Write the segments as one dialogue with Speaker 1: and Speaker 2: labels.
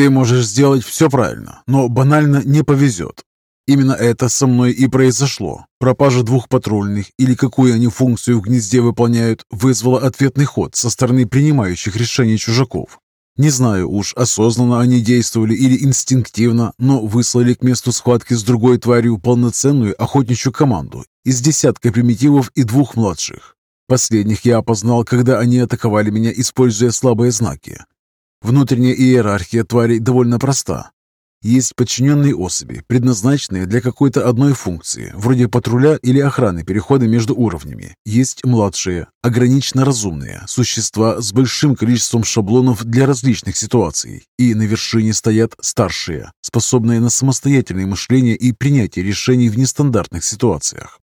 Speaker 1: Ты можешь сделать все правильно, но банально не повезет. Именно это со мной и произошло. Пропажа двух патрульных или какую они функцию в гнезде выполняют, вызвала ответный ход со стороны принимающих решения чужаков. Не знаю уж, осознанно они действовали или инстинктивно, но выслали к месту схватки с другой тварью полноценную охотничью команду из десятка примитивов и двух младших. Последних я опознал, когда они атаковали меня, используя слабые знаки. Внутренняя иерархия тварей довольно проста. Есть подчиненные особи, предназначенные для какой-то одной функции, вроде патруля или охраны перехода между уровнями. Есть младшие, ограниченно разумные, существа с большим количеством шаблонов для различных ситуаций. И на вершине стоят старшие, способные на самостоятельное мышление и принятие решений в нестандартных ситуациях.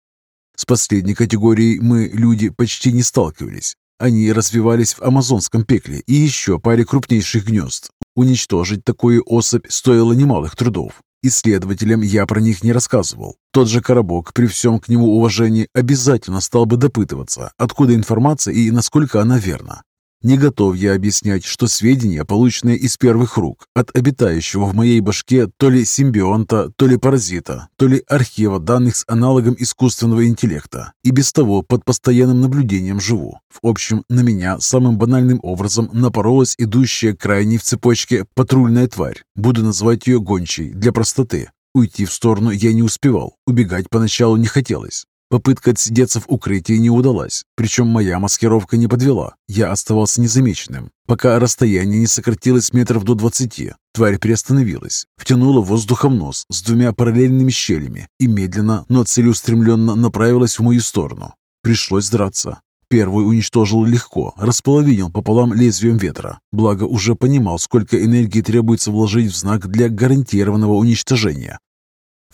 Speaker 1: С последней категорией мы, люди, почти не сталкивались. Они развивались в амазонском пекле и еще паре крупнейших гнезд. Уничтожить такую особь стоило немалых трудов. Исследователям я про них не рассказывал. Тот же Коробок, при всем к нему уважении, обязательно стал бы допытываться, откуда информация и насколько она верна. Не готов я объяснять, что сведения, полученные из первых рук, от обитающего в моей башке то ли симбионта, то ли паразита, то ли архива данных с аналогом искусственного интеллекта, и без того под постоянным наблюдением живу. В общем, на меня самым банальным образом напоролась идущая крайней в цепочке патрульная тварь. Буду называть ее гончей для простоты. Уйти в сторону я не успевал, убегать поначалу не хотелось. Попытка отсидеться в укрытии не удалась, причем моя маскировка не подвела. Я оставался незамеченным. Пока расстояние не сократилось метров до двадцати, тварь приостановилась, втянула воздухом нос с двумя параллельными щелями и медленно, но целеустремленно направилась в мою сторону. Пришлось драться. Первый уничтожил легко, располовинил пополам лезвием ветра. Благо уже понимал, сколько энергии требуется вложить в знак для гарантированного уничтожения.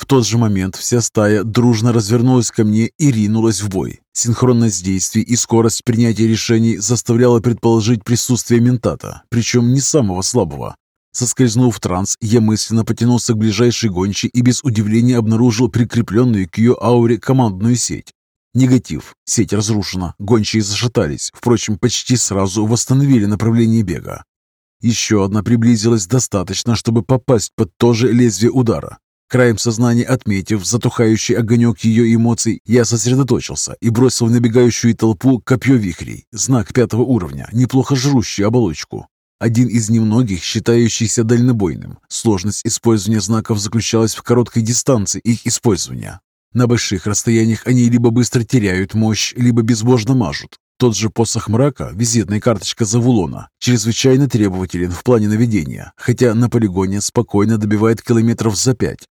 Speaker 1: В тот же момент вся стая дружно развернулась ко мне и ринулась в бой. Синхронность действий и скорость принятия решений заставляла предположить присутствие ментата, причем не самого слабого. Соскользнув в транс, я мысленно потянулся к ближайшей гонче и без удивления обнаружил прикрепленную к ее ауре командную сеть. Негатив. Сеть разрушена. Гончие зашатались. Впрочем, почти сразу восстановили направление бега. Еще одна приблизилась достаточно, чтобы попасть под то же лезвие удара. Краем сознания отметив затухающий огонек ее эмоций, я сосредоточился и бросил в набегающую толпу копье вихрей, знак пятого уровня, неплохо жрущий оболочку. Один из немногих, считающийся дальнобойным. Сложность использования знаков заключалась в короткой дистанции их использования. На больших расстояниях они либо быстро теряют мощь, либо безбожно мажут. Тот же посох мрака, визитная карточка Завулона, чрезвычайно требователен в плане наведения, хотя на полигоне спокойно добивает километров за пять.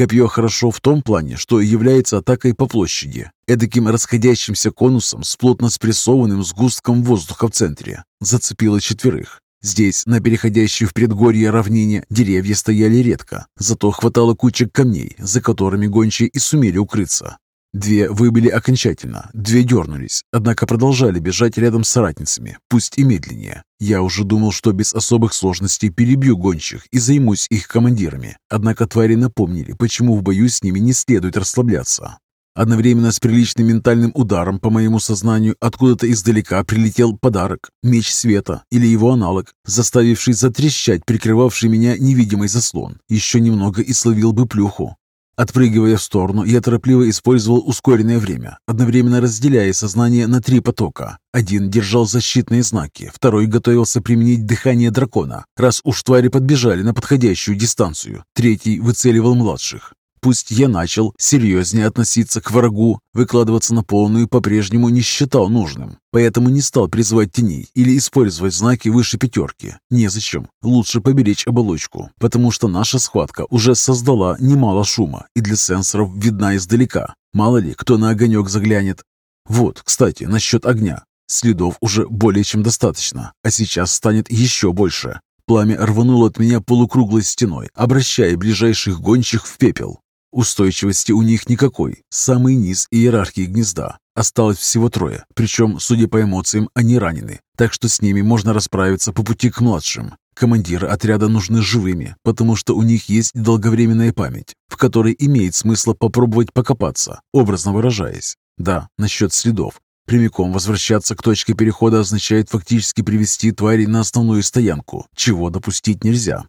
Speaker 1: Копье хорошо в том плане, что является атакой по площади, эдаким расходящимся конусом с плотно спрессованным сгустком воздуха в центре. Зацепило четверых. Здесь, на переходящей в предгорье равнине, деревья стояли редко, зато хватало кучек камней, за которыми гончие и сумели укрыться. Две выбили окончательно, две дернулись, однако продолжали бежать рядом с соратницами, пусть и медленнее. Я уже думал, что без особых сложностей перебью гонщих и займусь их командирами. Однако твари напомнили, почему в бою с ними не следует расслабляться. Одновременно с приличным ментальным ударом по моему сознанию откуда-то издалека прилетел подарок – меч света или его аналог, заставивший затрещать прикрывавший меня невидимый заслон. Еще немного и словил бы плюху. Отпрыгивая в сторону, я торопливо использовал ускоренное время, одновременно разделяя сознание на три потока. Один держал защитные знаки, второй готовился применить дыхание дракона, раз уж твари подбежали на подходящую дистанцию, третий выцеливал младших. Пусть я начал серьезнее относиться к врагу, выкладываться на полную по-прежнему не считал нужным, поэтому не стал призывать теней или использовать знаки выше пятерки. Незачем. Лучше поберечь оболочку, потому что наша схватка уже создала немало шума и для сенсоров видна издалека. Мало ли, кто на огонек заглянет. Вот, кстати, насчет огня. Следов уже более чем достаточно, а сейчас станет еще больше. Пламя рвануло от меня полукруглой стеной, обращая ближайших гончих в пепел. Устойчивости у них никакой. Самый низ иерархии гнезда. Осталось всего трое, причем, судя по эмоциям, они ранены, так что с ними можно расправиться по пути к младшим. Командиры отряда нужны живыми, потому что у них есть долговременная память, в которой имеет смысл попробовать покопаться, образно выражаясь. Да, насчет следов. Прямиком возвращаться к точке перехода означает фактически привести твари на основную стоянку, чего допустить нельзя.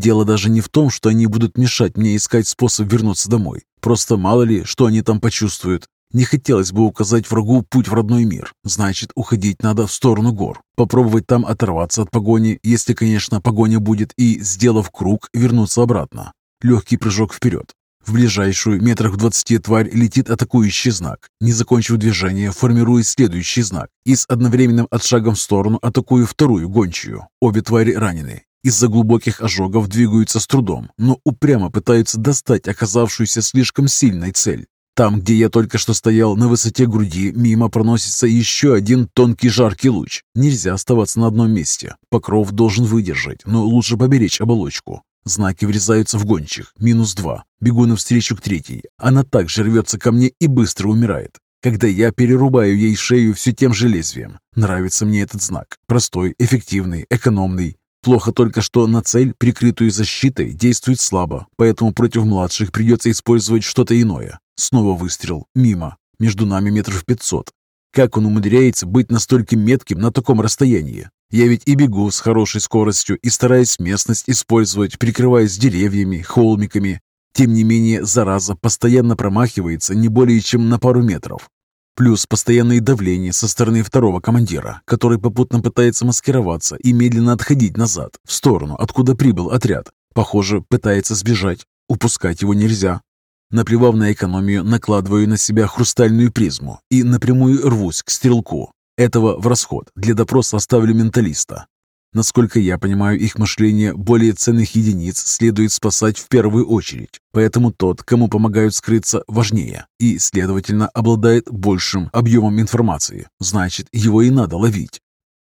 Speaker 1: Дело даже не в том, что они будут мешать мне искать способ вернуться домой. Просто мало ли, что они там почувствуют. Не хотелось бы указать врагу путь в родной мир. Значит, уходить надо в сторону гор. Попробовать там оторваться от погони, если, конечно, погоня будет, и, сделав круг, вернуться обратно. Легкий прыжок вперед. В ближайшую метрах в двадцати тварь летит атакующий знак. Не закончив движение, формирует следующий знак и с одновременным отшагом в сторону атакую вторую гончую. Обе твари ранены. Из-за глубоких ожогов двигаются с трудом, но упрямо пытаются достать оказавшуюся слишком сильной цель. Там, где я только что стоял на высоте груди, мимо проносится еще один тонкий жаркий луч. Нельзя оставаться на одном месте. Покров должен выдержать, но лучше поберечь оболочку. Знаки врезаются в гончих. Минус два. Бегу навстречу к третьей. Она также рвется ко мне и быстро умирает. Когда я перерубаю ей шею все тем же лезвием. Нравится мне этот знак. Простой, эффективный, экономный. Плохо только, что на цель, прикрытую защитой, действует слабо, поэтому против младших придется использовать что-то иное. Снова выстрел. Мимо. Между нами метров пятьсот. Как он умудряется быть настолько метким на таком расстоянии? Я ведь и бегу с хорошей скоростью и стараюсь местность использовать, прикрываясь деревьями, холмиками. Тем не менее, зараза постоянно промахивается не более чем на пару метров. Плюс постоянное давление со стороны второго командира, который попутно пытается маскироваться и медленно отходить назад, в сторону, откуда прибыл отряд. Похоже, пытается сбежать. Упускать его нельзя. Наплевав на экономию, накладываю на себя хрустальную призму и напрямую рвусь к стрелку. Этого в расход. Для допроса оставлю менталиста. Насколько я понимаю их мышление, более ценных единиц следует спасать в первую очередь. Поэтому тот, кому помогают скрыться, важнее и, следовательно, обладает большим объемом информации. Значит, его и надо ловить.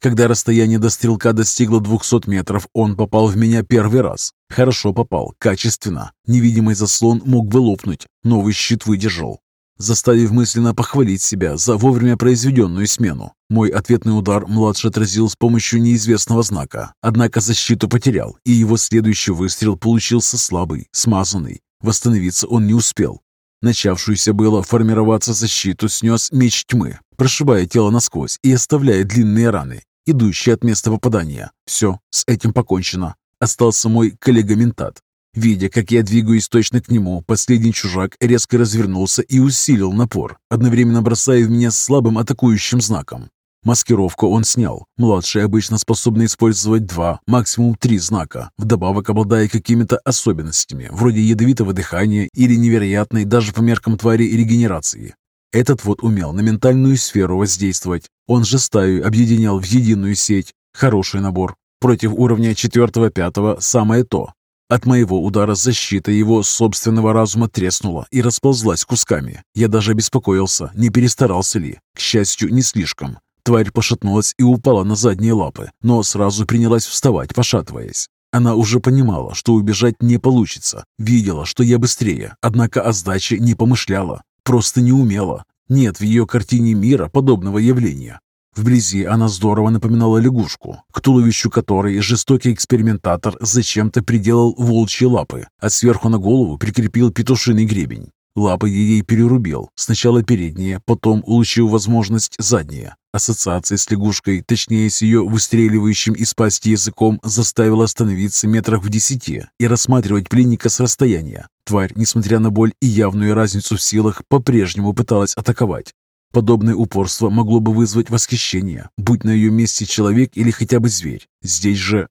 Speaker 1: Когда расстояние до стрелка достигло 200 метров, он попал в меня первый раз. Хорошо попал, качественно. Невидимый заслон мог бы лопнуть. Новый щит выдержал заставив мысленно похвалить себя за вовремя произведенную смену. Мой ответный удар младший отразил с помощью неизвестного знака, однако защиту потерял, и его следующий выстрел получился слабый, смазанный. Восстановиться он не успел. Начавшуюся было формироваться защиту снес меч тьмы, прошибая тело насквозь и оставляя длинные раны, идущие от места попадания. Все, с этим покончено. Остался мой коллега-ментат, Видя, как я двигаюсь точно к нему, последний чужак резко развернулся и усилил напор, одновременно бросая в меня слабым атакующим знаком. Маскировку он снял. Младшие обычно способны использовать два, максимум три знака, вдобавок обладая какими-то особенностями, вроде ядовитого дыхания или невероятной даже по меркам твари регенерации. Этот вот умел на ментальную сферу воздействовать. Он же стаю объединял в единую сеть. Хороший набор. Против уровня 4-5 самое то. От моего удара защита его собственного разума треснула и расползлась кусками. Я даже обеспокоился, не перестарался ли. К счастью, не слишком. Тварь пошатнулась и упала на задние лапы, но сразу принялась вставать, пошатываясь. Она уже понимала, что убежать не получится. Видела, что я быстрее, однако о сдаче не помышляла. Просто не умела. Нет в ее картине мира подобного явления. Вблизи она здорово напоминала лягушку, к туловищу которой жестокий экспериментатор зачем-то приделал волчьи лапы, а сверху на голову прикрепил петушиный гребень. Лапы ей перерубил, сначала передние, потом, улучив возможность, задние. Ассоциация с лягушкой, точнее с ее выстреливающим из пасти языком, заставила остановиться метрах в десяти и рассматривать пленника с расстояния. Тварь, несмотря на боль и явную разницу в силах, по-прежнему пыталась атаковать. Подобное упорство могло бы вызвать восхищение, будь на ее месте человек или хотя бы зверь. Здесь же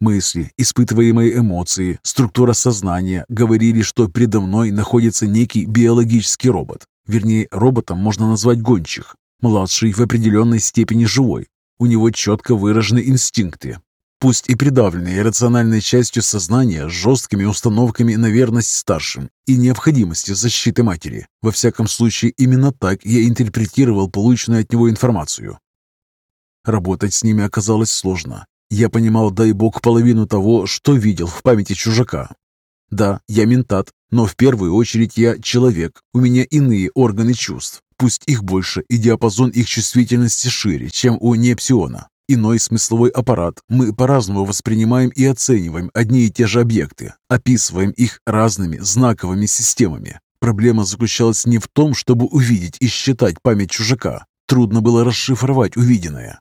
Speaker 1: мысли, испытываемые эмоции, структура сознания говорили, что предо мной находится некий биологический робот. Вернее, роботом можно назвать гончих. Младший в определенной степени живой. У него четко выражены инстинкты, пусть и придавленные рациональной частью сознания жесткими установками на верность старшим и необходимости защиты матери. Во всяком случае, именно так я интерпретировал полученную от него информацию. Работать с ними оказалось сложно. Я понимал, дай бог, половину того, что видел в памяти чужака. Да, я ментат, но в первую очередь я человек. У меня иные органы чувств. Пусть их больше, и диапазон их чувствительности шире, чем у неопсиона. Иной смысловой аппарат. Мы по-разному воспринимаем и оцениваем одни и те же объекты, описываем их разными знаковыми системами. Проблема заключалась не в том, чтобы увидеть и считать память чужака. Трудно было расшифровать увиденное.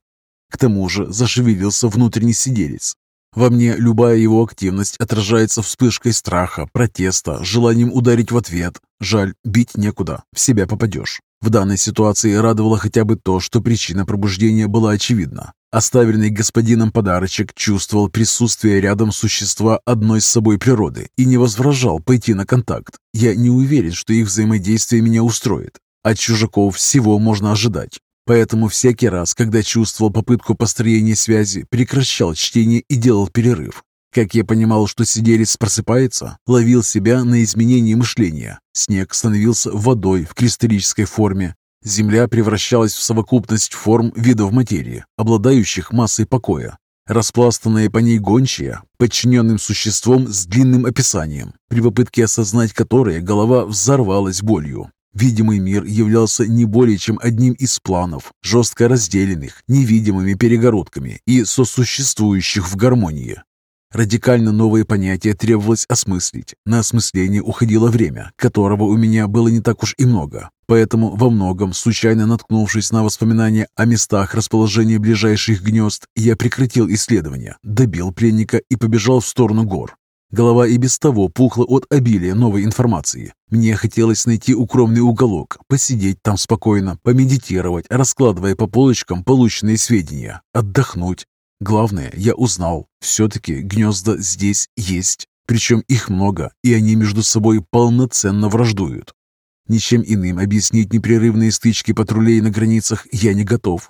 Speaker 1: К тому же зашевелился внутренний сиделец. Во мне любая его активность отражается вспышкой страха, протеста, желанием ударить в ответ. Жаль, бить некуда, в себя попадешь. В данной ситуации радовало хотя бы то, что причина пробуждения была очевидна. Оставленный господином подарочек чувствовал присутствие рядом существа одной с собой природы и не возражал пойти на контакт. Я не уверен, что их взаимодействие меня устроит. От чужаков всего можно ожидать. Поэтому всякий раз, когда чувствовал попытку построения связи, прекращал чтение и делал перерыв. Как я понимал, что сиделец просыпается, ловил себя на изменение мышления. Снег становился водой в кристаллической форме. Земля превращалась в совокупность форм видов материи, обладающих массой покоя. Распластанная по ней гончая, подчиненным существом с длинным описанием, при попытке осознать которое голова взорвалась болью. Видимый мир являлся не более чем одним из планов, жестко разделенных невидимыми перегородками и сосуществующих в гармонии. Радикально новые понятия требовалось осмыслить. На осмысление уходило время, которого у меня было не так уж и много. Поэтому во многом, случайно наткнувшись на воспоминания о местах расположения ближайших гнезд, я прекратил исследование, добил пленника и побежал в сторону гор. Голова и без того пухла от обилия новой информации. Мне хотелось найти укромный уголок, посидеть там спокойно, помедитировать, раскладывая по полочкам полученные сведения, отдохнуть. Главное, я узнал, все-таки гнезда здесь есть, причем их много, и они между собой полноценно враждуют. Ничем иным объяснить непрерывные стычки патрулей на границах я не готов.